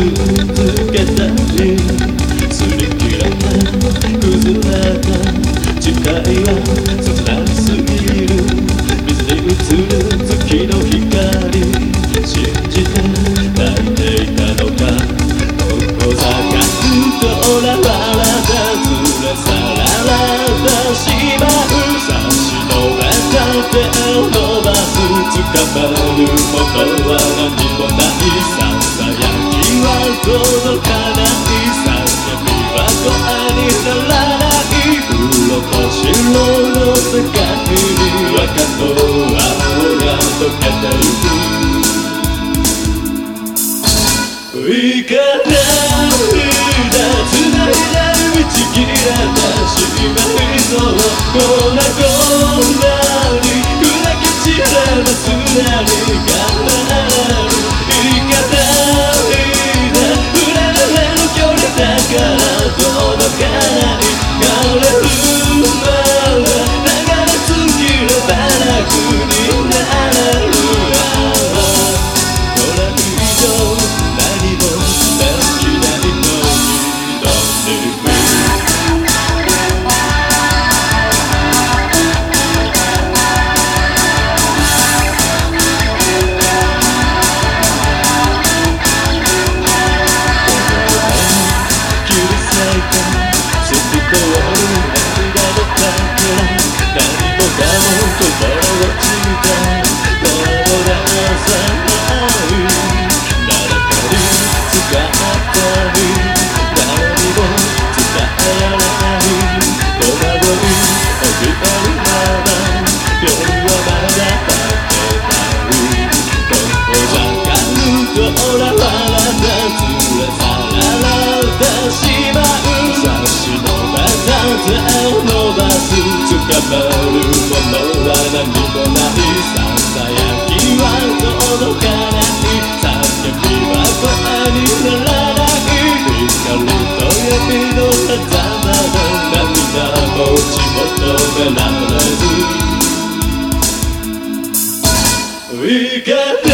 続けたい。すり切れた崩れた誓いは切なすぎる水に映る月の光信じて泣いていたのか遠ざかるとらわれて連れ去られたしまう差し伸べた手を伸ばす捕まることは何もないささやかは届かない叫びは声にならない黒と白の世界に赤と青が溶けてゆく行かないだ繋いだ打ち切られしまいそうこんなこんなに砕け散らます何か行捕まるものは何もないささやきは届かない叫びは声にならない光と闇の狭間で涙持ち求められず行か